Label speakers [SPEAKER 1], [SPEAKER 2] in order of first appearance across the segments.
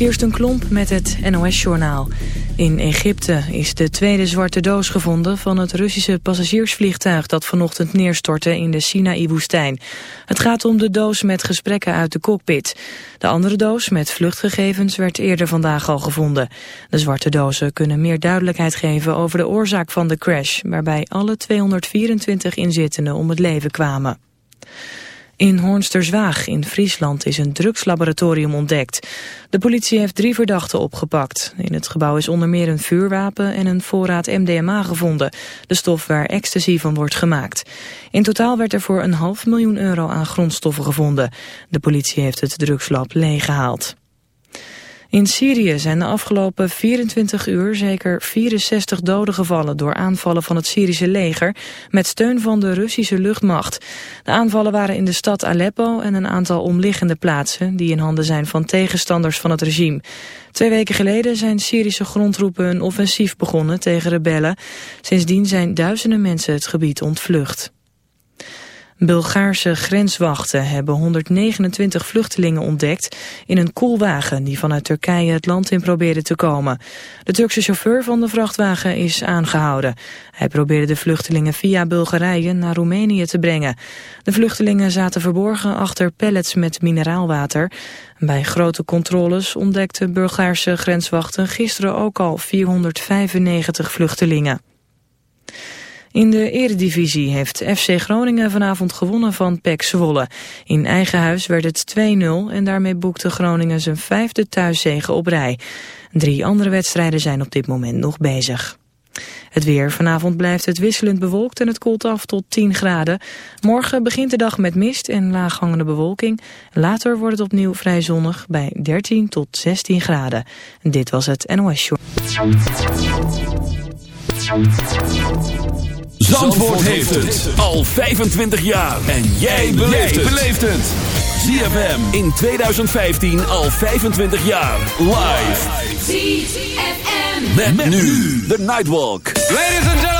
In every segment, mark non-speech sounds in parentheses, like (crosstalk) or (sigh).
[SPEAKER 1] Kirsten Klomp met het NOS-journaal. In Egypte is de tweede zwarte doos gevonden van het Russische passagiersvliegtuig dat vanochtend neerstortte in de Sinaï-woestijn. Het gaat om de doos met gesprekken uit de cockpit. De andere doos met vluchtgegevens werd eerder vandaag al gevonden. De zwarte dozen kunnen meer duidelijkheid geven over de oorzaak van de crash, waarbij alle 224 inzittenden om het leven kwamen. In Hoornsterzwaag in Friesland is een drugslaboratorium ontdekt. De politie heeft drie verdachten opgepakt. In het gebouw is onder meer een vuurwapen en een voorraad MDMA gevonden. De stof waar ecstasy van wordt gemaakt. In totaal werd er voor een half miljoen euro aan grondstoffen gevonden. De politie heeft het drugslab leeggehaald. In Syrië zijn de afgelopen 24 uur zeker 64 doden gevallen door aanvallen van het Syrische leger met steun van de Russische luchtmacht. De aanvallen waren in de stad Aleppo en een aantal omliggende plaatsen die in handen zijn van tegenstanders van het regime. Twee weken geleden zijn Syrische grondroepen een offensief begonnen tegen rebellen. Sindsdien zijn duizenden mensen het gebied ontvlucht. Bulgaarse grenswachten hebben 129 vluchtelingen ontdekt in een koelwagen die vanuit Turkije het land in probeerde te komen. De Turkse chauffeur van de vrachtwagen is aangehouden. Hij probeerde de vluchtelingen via Bulgarije naar Roemenië te brengen. De vluchtelingen zaten verborgen achter pallets met mineraalwater. Bij grote controles ontdekte Bulgaarse grenswachten gisteren ook al 495 vluchtelingen. In de eredivisie heeft FC Groningen vanavond gewonnen van PEC Zwolle. In eigen huis werd het 2-0 en daarmee boekte Groningen zijn vijfde thuiszege op rij. Drie andere wedstrijden zijn op dit moment nog bezig. Het weer. Vanavond blijft het wisselend bewolkt en het koelt af tot 10 graden. Morgen begint de dag met mist en laaghangende bewolking. Later wordt het opnieuw vrij zonnig bij 13 tot 16 graden. Dit was het NOS Show.
[SPEAKER 2] Zandvoort, heeft het al 25 jaar. En jij beleeft het. ZFM in 2015 al 25 jaar. Live.
[SPEAKER 3] ZFM.
[SPEAKER 2] Met, met nu de Nightwalk.
[SPEAKER 4] Ladies and gentlemen.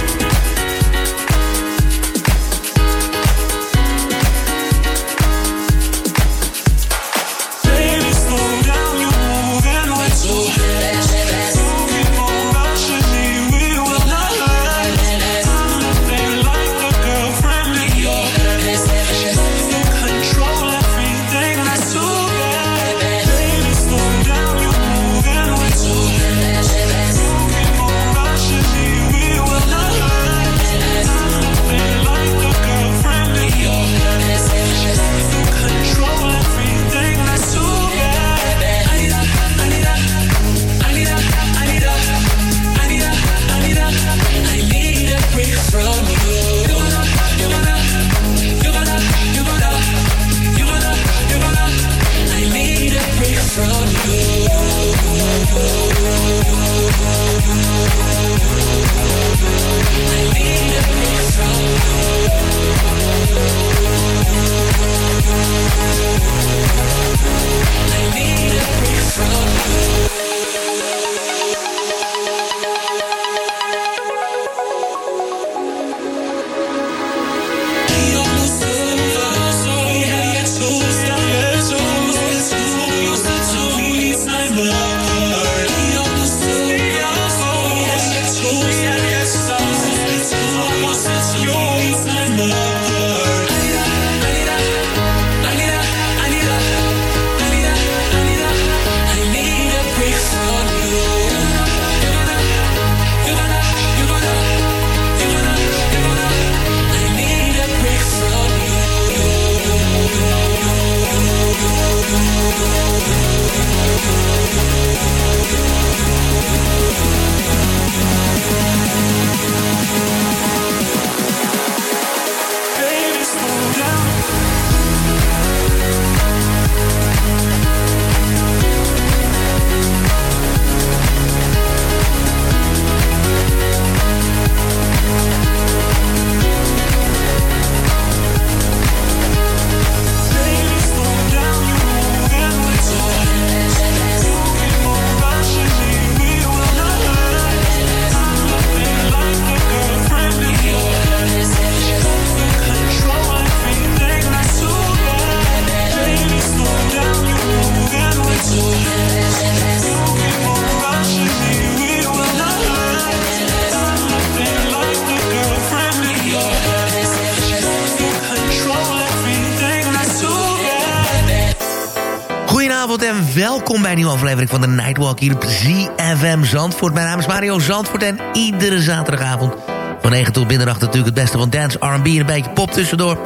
[SPEAKER 4] Welkom bij een nieuwe aflevering van de Nightwalk hier op ZFM Zandvoort. Mijn naam is Mario Zandvoort en iedere zaterdagavond van 9 tot middernacht natuurlijk het beste van dance, R&B en een beetje pop tussendoor.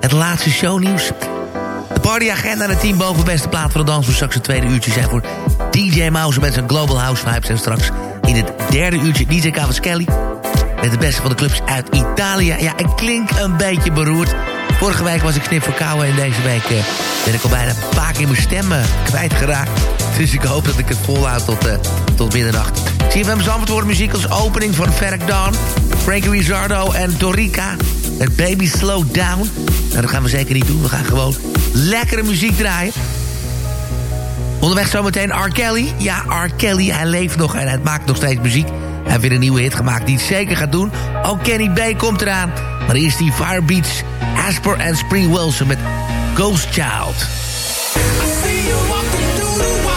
[SPEAKER 4] Het laatste shownieuws. De partyagenda en het team boven beste plaat voor de dans voor straks het tweede uurtje zijn voor DJ Mouse met zijn Global House Vibes. En straks in het derde uurtje DJ Cavaschelli met de beste van de clubs uit Italië. Ja, ik klink een beetje beroerd. Vorige week was ik snip verkouden en deze week uh, ben ik al bijna een paar keer mijn stem uh, kwijtgeraakt. Dus ik hoop dat ik het volhoud tot, uh, tot middernacht. CFM Zandvoort muziek als opening van Ferric Dawn, Frankie Rizzardo en Dorica. Met Baby Slow Down. Nou, dat gaan we zeker niet doen. We gaan gewoon lekkere muziek draaien. Onderweg zometeen R. Kelly. Ja, R. Kelly, hij leeft nog en hij maakt nog steeds muziek. Hij heeft weer een nieuwe hit gemaakt die het zeker gaat doen. Ook Kenny B komt eraan. Maar eerst die Firebeats, Asper en Spring Wilson met Ghost Child.
[SPEAKER 5] soms ook chance. Maar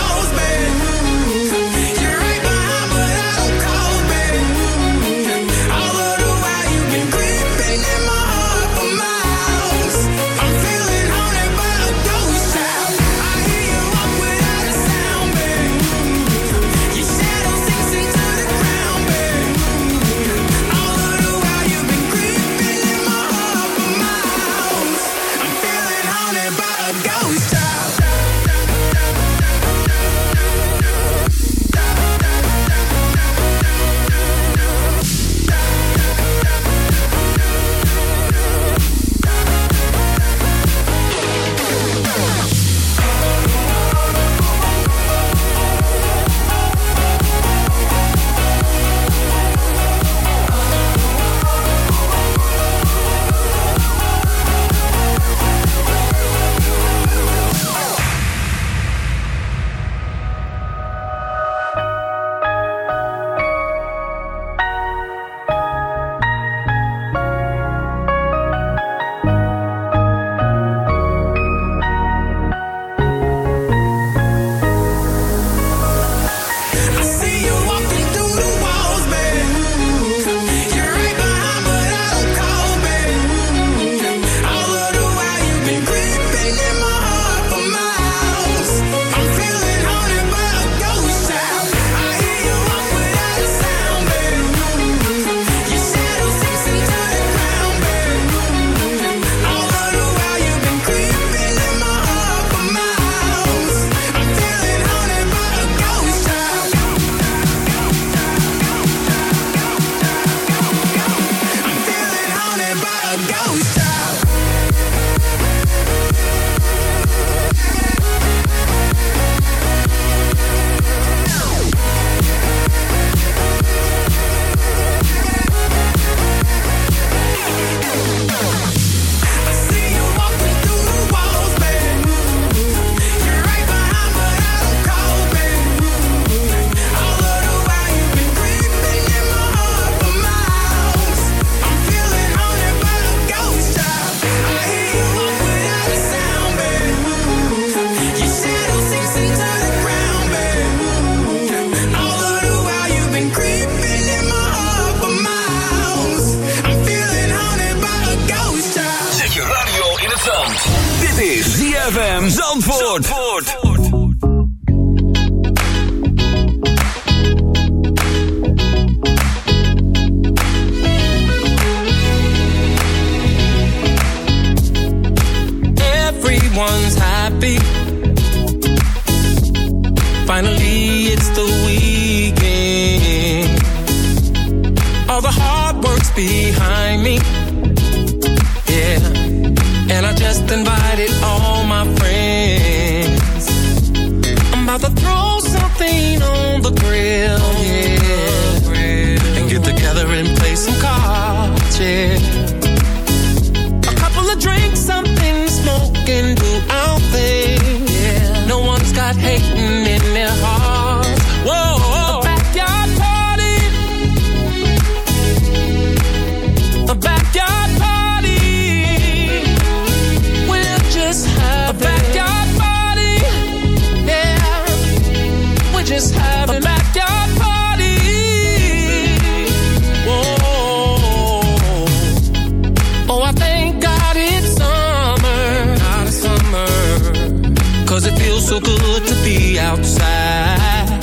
[SPEAKER 5] it feels so good to be
[SPEAKER 6] outside?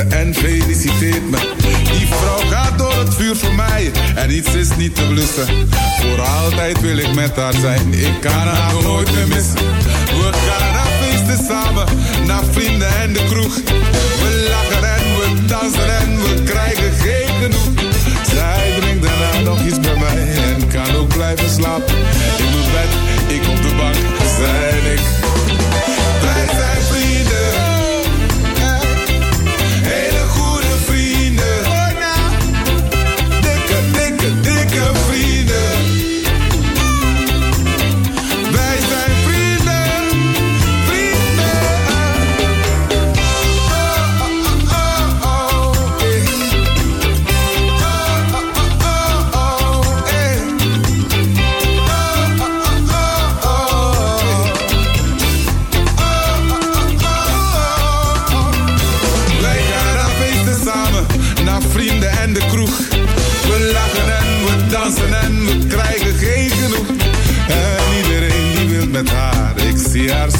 [SPEAKER 6] en feliciteert me. Die vrouw gaat door het vuur voor mij en iets is niet te blussen. Voor altijd wil ik met haar zijn, ik kan haar nooit meer missen. We gaan naar feesten samen, naar vrienden en de kroeg. We lachen en we dansen en we krijgen geen genoeg. Zij drinkt daarna nog iets bij mij en kan ook blijven slapen. In mijn bed, ik op de bank, zijn
[SPEAKER 7] ik.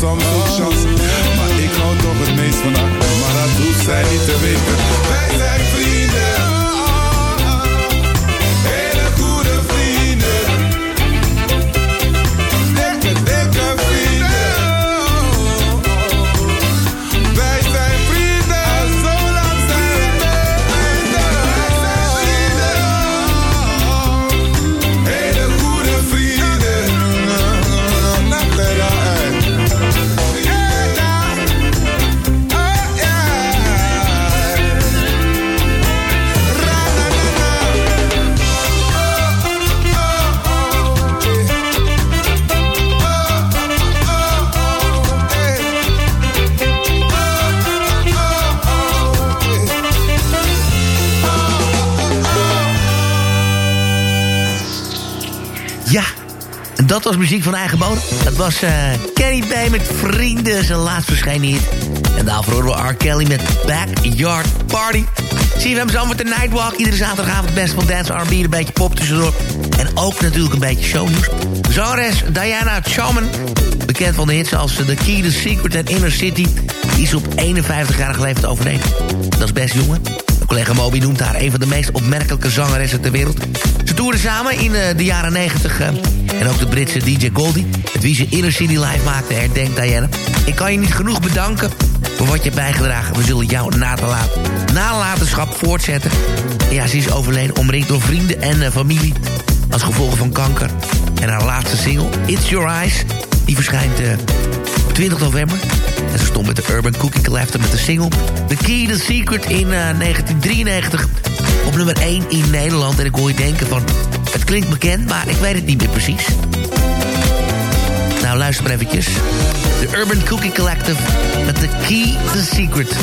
[SPEAKER 7] Ik hou toch dat
[SPEAKER 4] was muziek van eigen bodem. Dat was eh, Kenny B met Vrienden, zijn laatst verschenen hit. En daarvoor horen we R. Kelly met Backyard Party. Zie je hem zo met de Nightwalk. Iedere zaterdagavond het beste van dance, R&B, een beetje pop tussendoor. En ook natuurlijk een beetje shownieuws. Zangeres Diana Chaman, bekend van de hits als The Key, The Secret en Inner City... die is op 51-jarige leeftijd overleden. Dat is best jongen. Collega Moby noemt haar een van de meest opmerkelijke zangeressen ter wereld. Ze toerden samen in eh, de jaren 90 eh, en ook de Britse DJ Goldie... met wie ze Inner City live maakte, herdenkt Diana. Ik kan je niet genoeg bedanken voor wat je hebt bijgedragen. We zullen jouw nalaten, nalatenschap voortzetten. En ja, ze is overleden, omringd door vrienden en eh, familie... als gevolg van kanker. En haar laatste single, It's Your Eyes... die verschijnt eh, op 20 november. En ze stond met de Urban Cookie Collector met de single... The Key, The Secret in eh, 1993... op nummer 1 in Nederland. En ik hoor je denken van... klinkt bekend, maar ik weet het niet meer precies. Nou, luister maar eventjes. De Urban Cookie Collective met The Key, The Secret.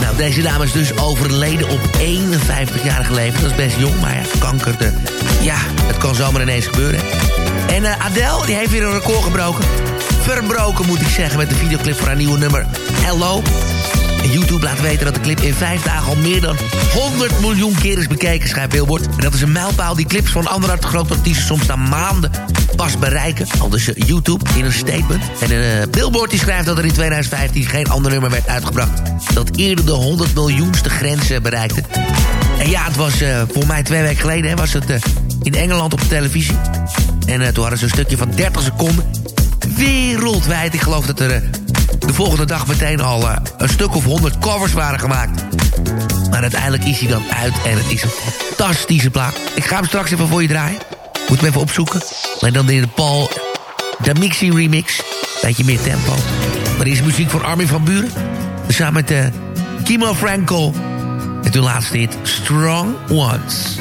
[SPEAKER 4] Nou, deze dame is dus overleden op 51-jarige leeftijd. Dat is best jong, maar ja, kanker, ja, het kan zomaar ineens gebeuren. En eh, Adele, die heeft weer een record gebroken. Verbroken, moet ik zeggen, met de videoclip voor haar nieuwe nummer Hello. YouTube laat weten dat de clip in vijf dagen al meer dan 100 miljoen keer is bekeken, schrijft Billboard. En dat is een mijlpaal die clips van andere grote artiesten soms na maanden pas bereiken. Al dus eh, YouTube in een statement. En uh, Billboard die schrijft dat er in 2015 geen ander nummer werd uitgebracht... dat eerder de 100 miljoenste grens uh, bereikte. En ja, het was voor mij twee weken geleden... Was het in Engeland op de televisie. En toen hadden ze een stukje van 30 seconden. Wereldwijd. Ik geloof dat er uh, de volgende dag meteen al uh, een stuk of 100 covers waren gemaakt. Maar uiteindelijk is hij dan uit en het is een fantastische plaat. Ik ga hem straks even voor je draaien. Moet hem even opzoeken. Maar dan de Paul Damixi remix. Beetje meer tempo. Maar is muziek voor Armin van Buren. Samen met uh, Kimo Frankel. En toen laatste hit Strong Ones.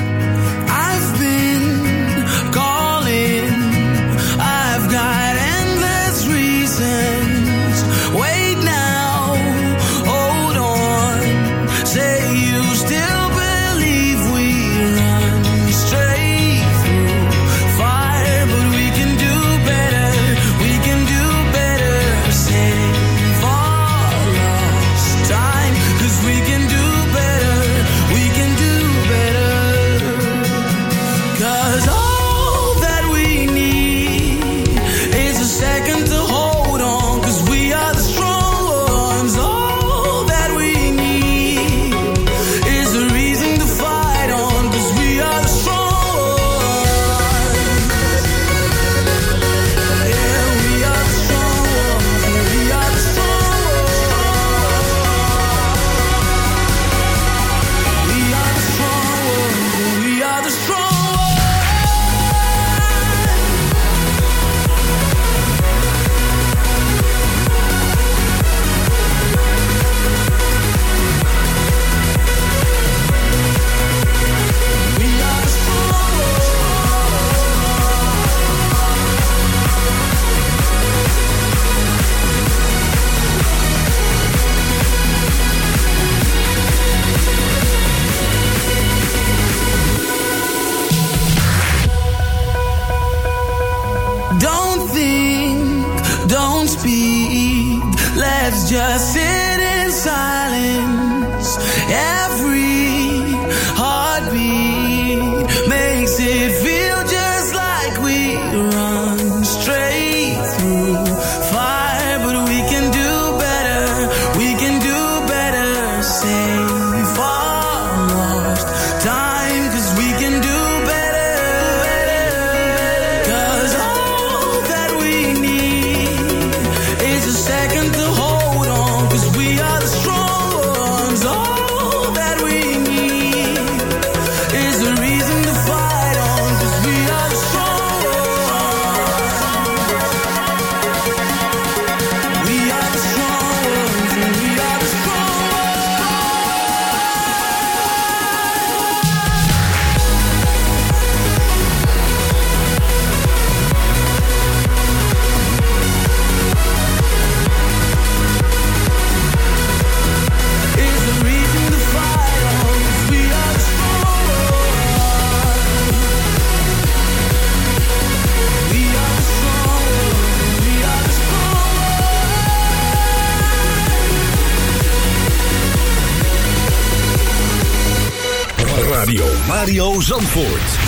[SPEAKER 8] Zandvoort.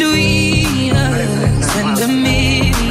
[SPEAKER 9] Between us. And a million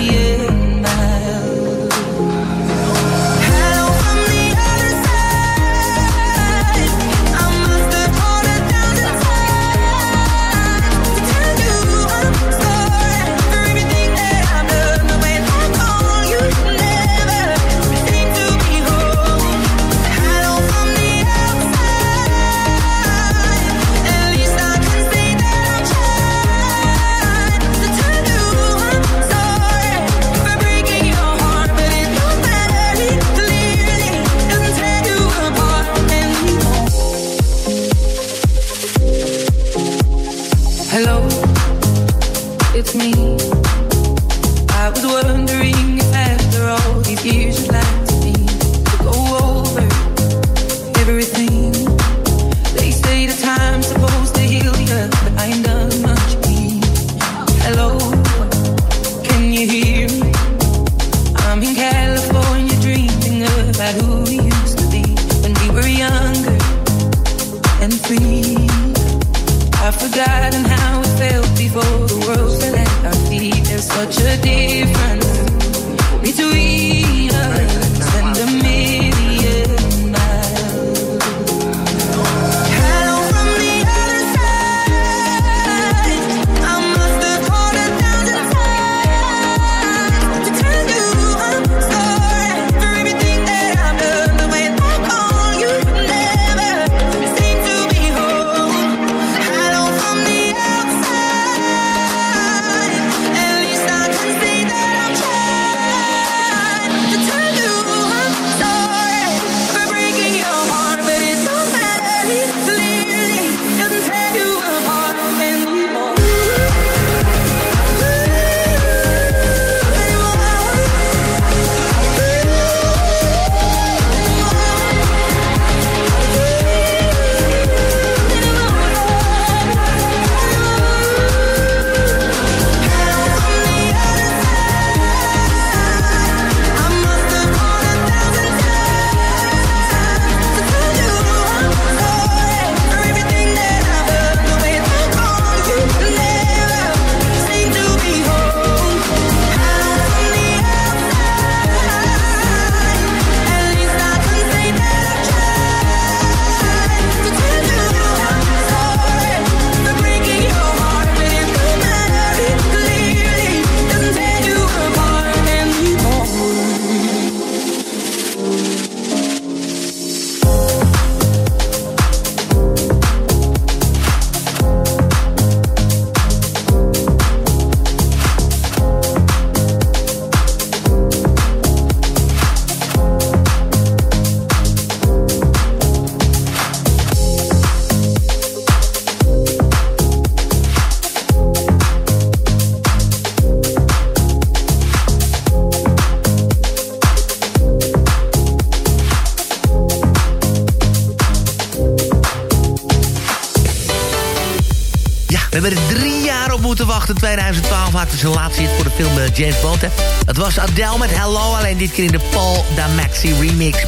[SPEAKER 4] 2012 maakte ze laatste hit voor de film eh, James Bond. Hè. Het was Adele met Hello, alleen dit keer in de Paul Damaxi remix.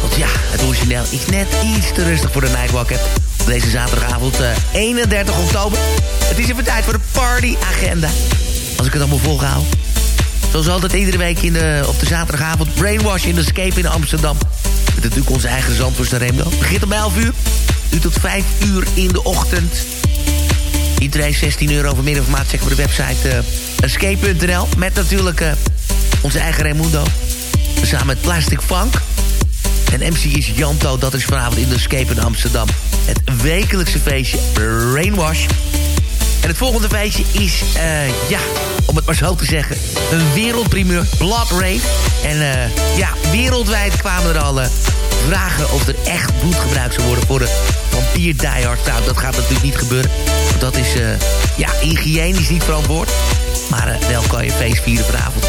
[SPEAKER 4] Want ja, het origineel is net iets te rustig voor de Nightwalk. hè. Deze zaterdagavond uh, 31 oktober. Het is even tijd voor de partyagenda. Als ik het allemaal volhoud. Zoals altijd iedere week in de, op de zaterdagavond... Brainwash in de Escape in Amsterdam. Met natuurlijk onze eigen Zandvoortse Remdo. Begint om 11 uur. Nu tot 5 uur in de ochtend. Iedereen 16 euro voor meer informatie. Check op de website uh, escape.nl. Met natuurlijk uh, onze eigen Raimundo. Samen met Plastic Funk. En MC is Janto. Dat is vanavond in de Escape in Amsterdam. Het wekelijkse feestje Brainwash. En het volgende feestje is, uh, ja, om het maar zo te zeggen... een wereldprimeur, Blood Rave. En ja, wereldwijd kwamen er al vragen of er echt bloed gebruikt zou worden... voor de vampier diehard. Nou, dat gaat natuurlijk niet gebeuren. Want dat is, ja, hygiënisch niet verantwoord. Maar wel kan je feest vieren vanavond.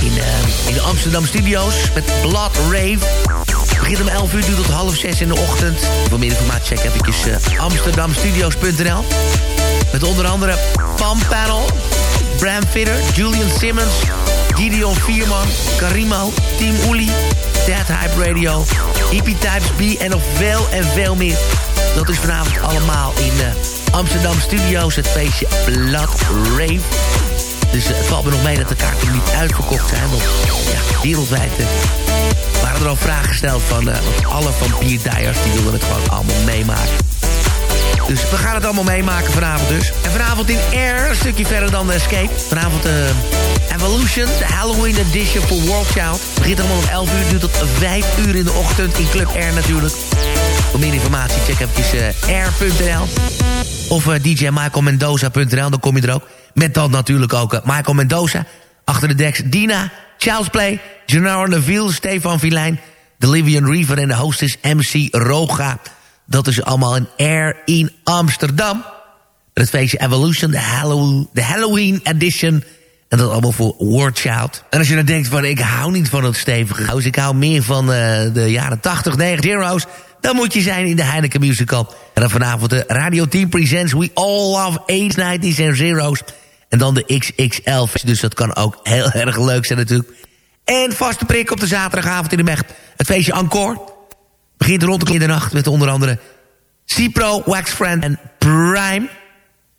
[SPEAKER 4] In, in de Amsterdam Studio's met Blood Rave. Het begint om 11 uur, duurt tot half 6 in de ochtend. Voor meer informatie check even amsterdamstudios.nl. Met onder andere Pam Panel, Bram Fitter, Julian Simmons, Gideon Vierman, Karimo, Team Uli, Dead Hype Radio, Hippie Types B en nog veel en veel meer. Dat is vanavond allemaal in uh, Amsterdam Studios, het feestje Blood Rave. Dus uh, het valt me nog mee dat de kaarten niet uitverkocht zijn. Want ja, wereldwijd uh, waren er al vragen gesteld van alle vampierdijers... die wilden het gewoon allemaal meemaken. Dus we gaan het allemaal meemaken vanavond dus. En vanavond in Air, een stukje verder dan de Escape. Vanavond uh, Evolution, de Halloween edition voor World Child. Begint allemaal om 11 uur, duurt tot 5 uur in de ochtend in Club Air natuurlijk. Voor meer informatie check even uh, air.nl of uh, djmichaelmendoza.nl, dan kom je er ook. Met dan natuurlijk ook uh, Michael Mendoza. Achter de deks Dina, Charles Play, Gennaro Neville, Stefan Vilijn... Livian Reaver en de hostess MC Roga... Dat is allemaal een Air in Amsterdam. Het feestje Evolution, de Halloween, de Halloween edition. En dat allemaal voor Wordchild. En als je dan denkt van ik hou niet van het stevige house. Ik hou meer van de jaren 80, 90 zero's. Dan moet je zijn in de Heineken Musical. En dan vanavond de Radio Team Presents We All Love 80's, 90's en Zero's. En dan de XXL. Dus dat kan ook heel (laughs) erg leuk zijn natuurlijk. En vaste prik op de zaterdagavond in de Mecht. Het feestje Encore. Begint rond de middernacht met onder andere Cipro, Waxfriend en Prime.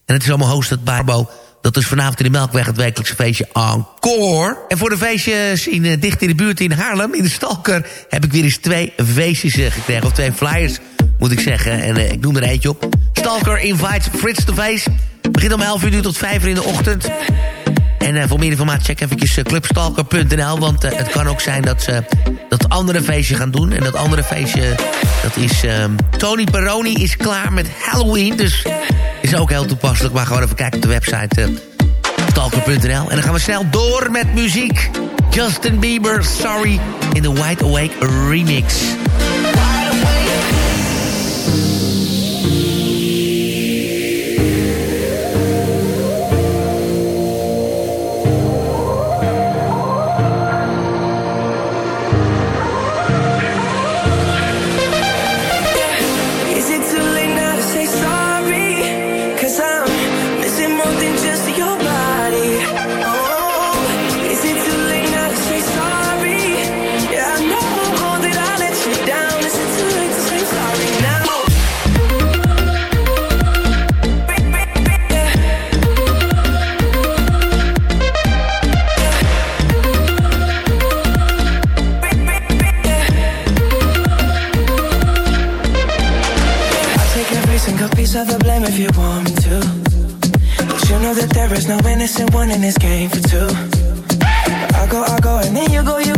[SPEAKER 4] En het is allemaal hosted Barbo. Dat is vanavond in de Melkweg het wekelijkse feestje Encore. En voor de feestjes in, uh, dicht in de buurt in Haarlem, in de Stalker... heb ik weer eens twee feestjes uh, gekregen. Of twee flyers, moet ik zeggen. En uh, ik noem er eentje op. Stalker invites Frits de Face. Begint om 11 uur tot 5 uur in de ochtend. En uh, voor meer informatie check eventjes uh, clubstalker.nl. Want uh, het kan ook zijn dat ze dat andere feestje gaan doen. En dat andere feestje, dat is... Um, Tony Peroni is klaar met Halloween. Dus is ook heel toepasselijk. Maar gewoon even kijken op de website stalker.nl. En dan gaan we snel door met muziek. Justin Bieber, Sorry, in de Wide Awake remix.
[SPEAKER 10] One in this game for two. I go, I go, and then you go, you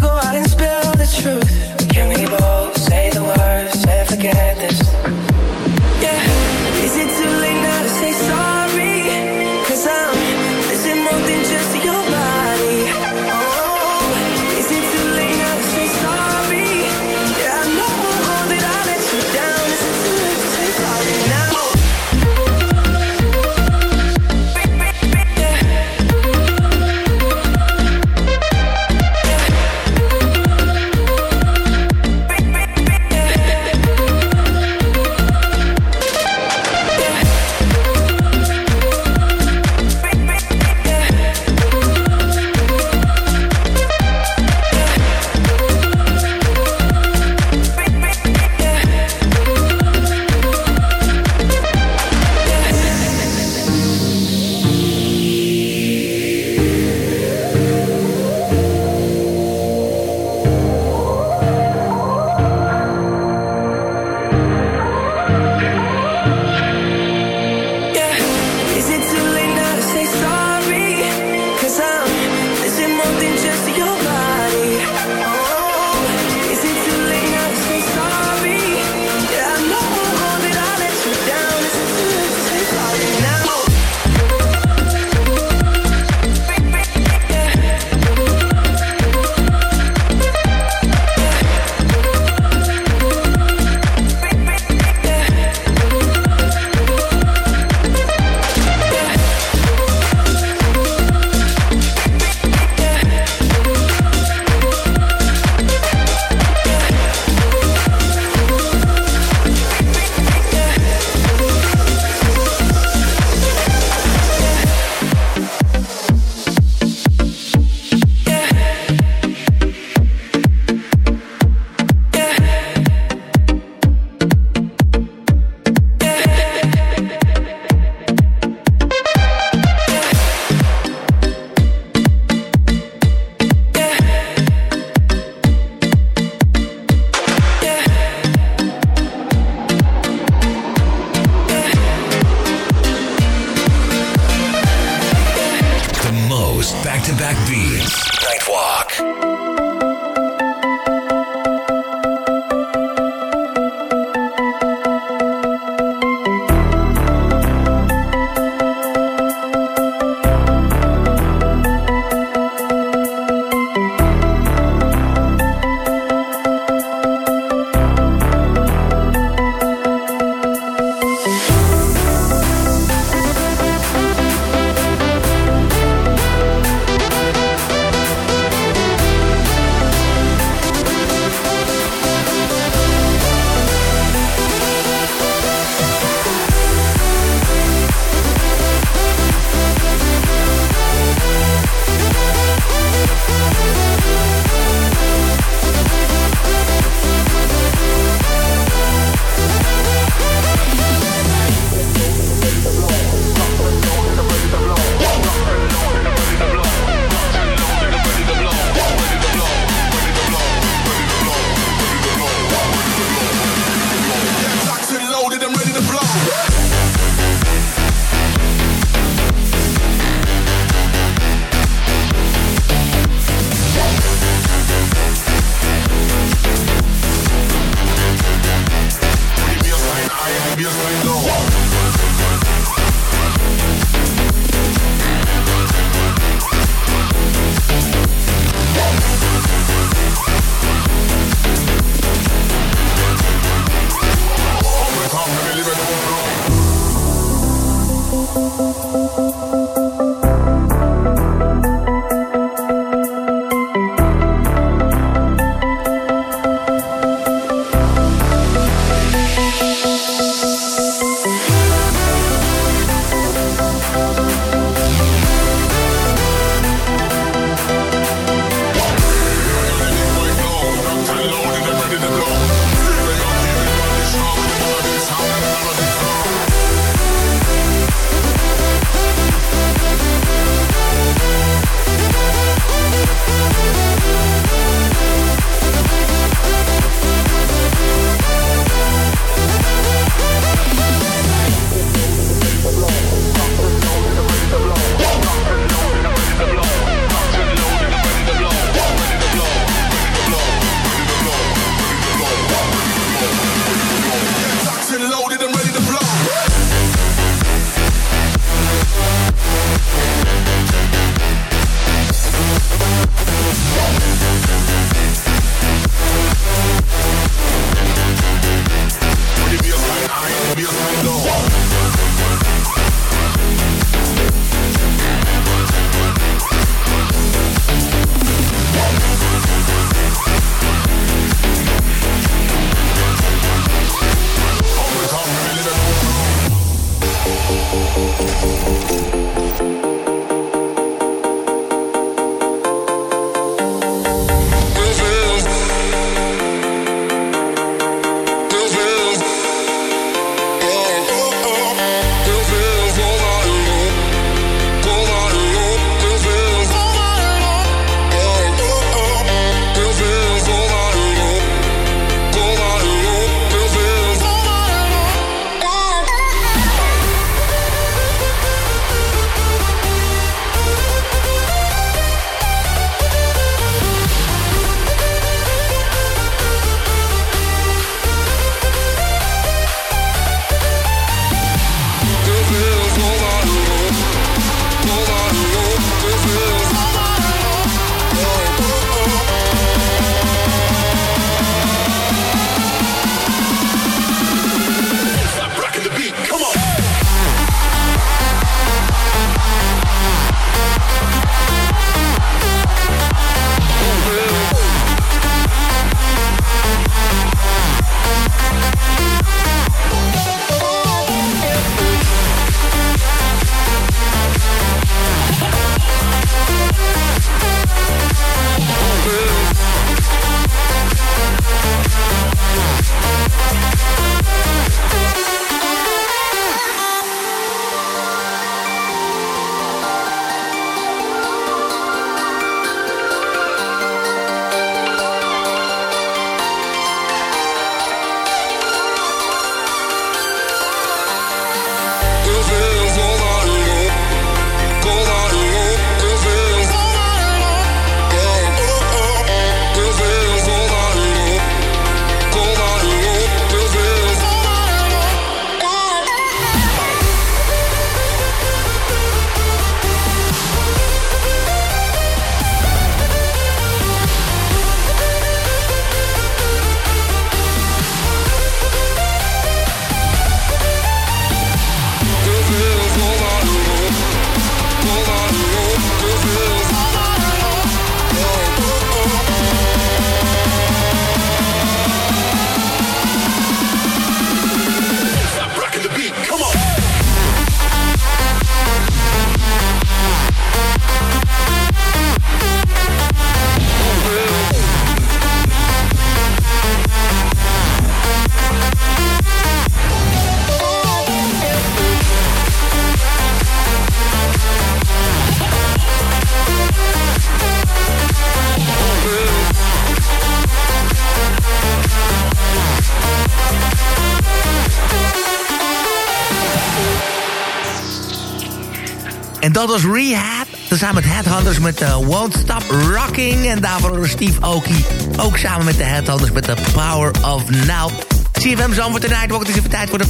[SPEAKER 4] dat was Rehab. Samen met Headhunters met uh, Won't Stop Rocking. En daarvoor Steve Oki. Ook samen met de Headhunters met The Power of Now. CFM Zandvoort Night Nightwalk. Het is even tijd voor de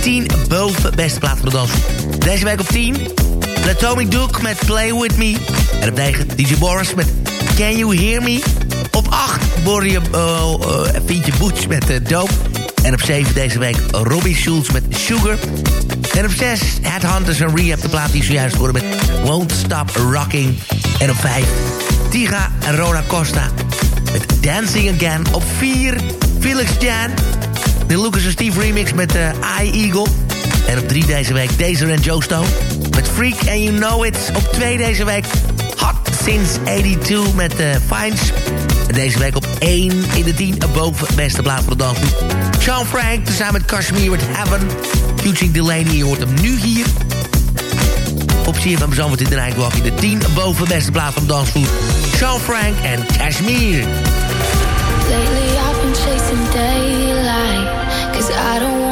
[SPEAKER 4] 10 boven beste van de dans. Deze week op 10. Atomic Duke met Play With Me. En op 9 DJ Boris met Can You Hear Me. Op 8 Borje, uh, uh, Fientje Boots met Dope. En op 7 deze week Robbie Schulz met Sugar. En op 6 Headhunters en Rehab, de plaat die zojuist hoorde met Won't Stop Rocking. En op 5 Tiga en Rona Costa met Dancing Again. Op 4 Felix Jan. De Lucas en Steve remix met uh, I Eagle. En op 3 deze week Dazer en Joe Stone met Freak and You Know It. Op 2 deze week Hot Since 82 met uh, Fines. En deze week op 1 in de 10 boven beste plaat van de dans. Sean Frank, tezamen met Kashmir with Heaven. Eugene Delaney, je hoort hem nu hier. Op CFM Zandvoort in de Nightwalk in de 10 boven beste plaat van de dansvloer. Sean Frank en Kashmir.
[SPEAKER 11] Lately I've been chasing daylight Cause I don't wanna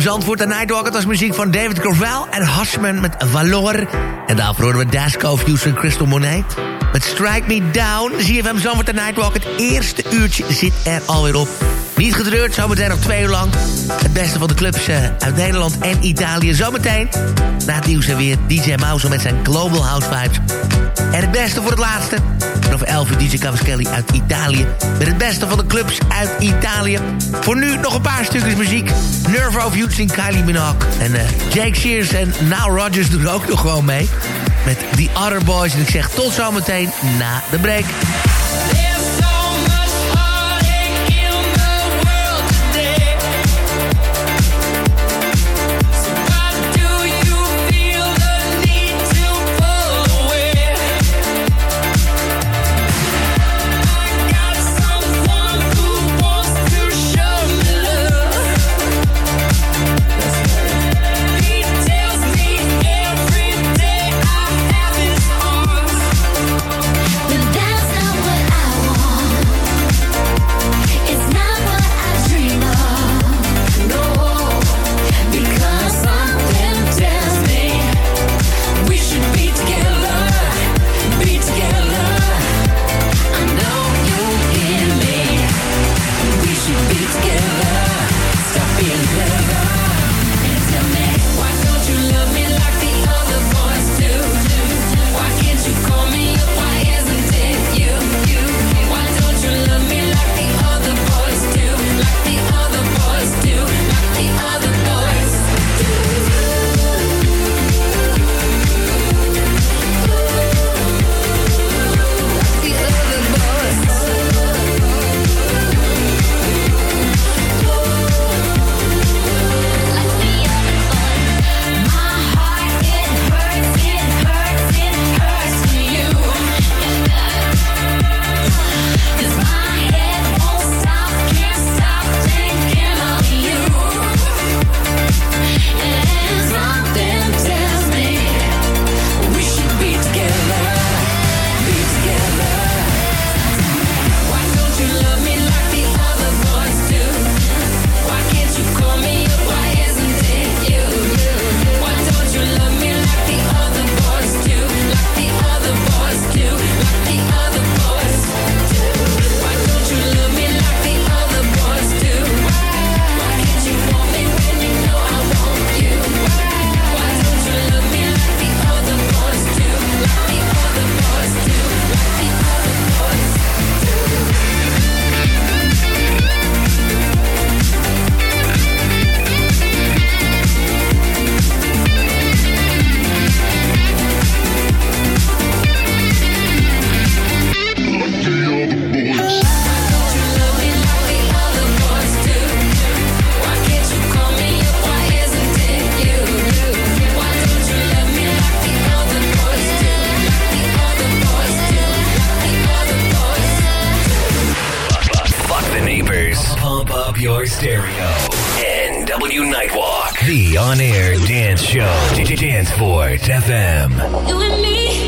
[SPEAKER 11] Zandvoort en Nightwalk. Het was muziek van David Corval en Hashman met Valor. En daarvoor horen we Dasco en Crystal Monet. Met Strike Me Down. CFM Zandvoort en Nightwalk. Het eerste uurtje zit er alweer op. Niet gedreurd, zometeen nog twee uur lang. Het beste van de clubs uh, uit Nederland en Italië. Zometeen na het nieuws en weer DJ Mouse met zijn Global House Vibes. En het beste voor het laatste. Over 11 uur DJ uit Italië. Met het beste van de clubs uit Italië. Voor nu nog een paar stukjes muziek. Nerve of Youth in Kylie Minogue. En uh, Jake Shears en Now Rogers doen ook nog gewoon mee. Met The Other Boys. En ik zeg tot zometeen na de break.
[SPEAKER 8] Stereo. NW Nightwalk. The on air dance show. Danceport FM.
[SPEAKER 12] You and me,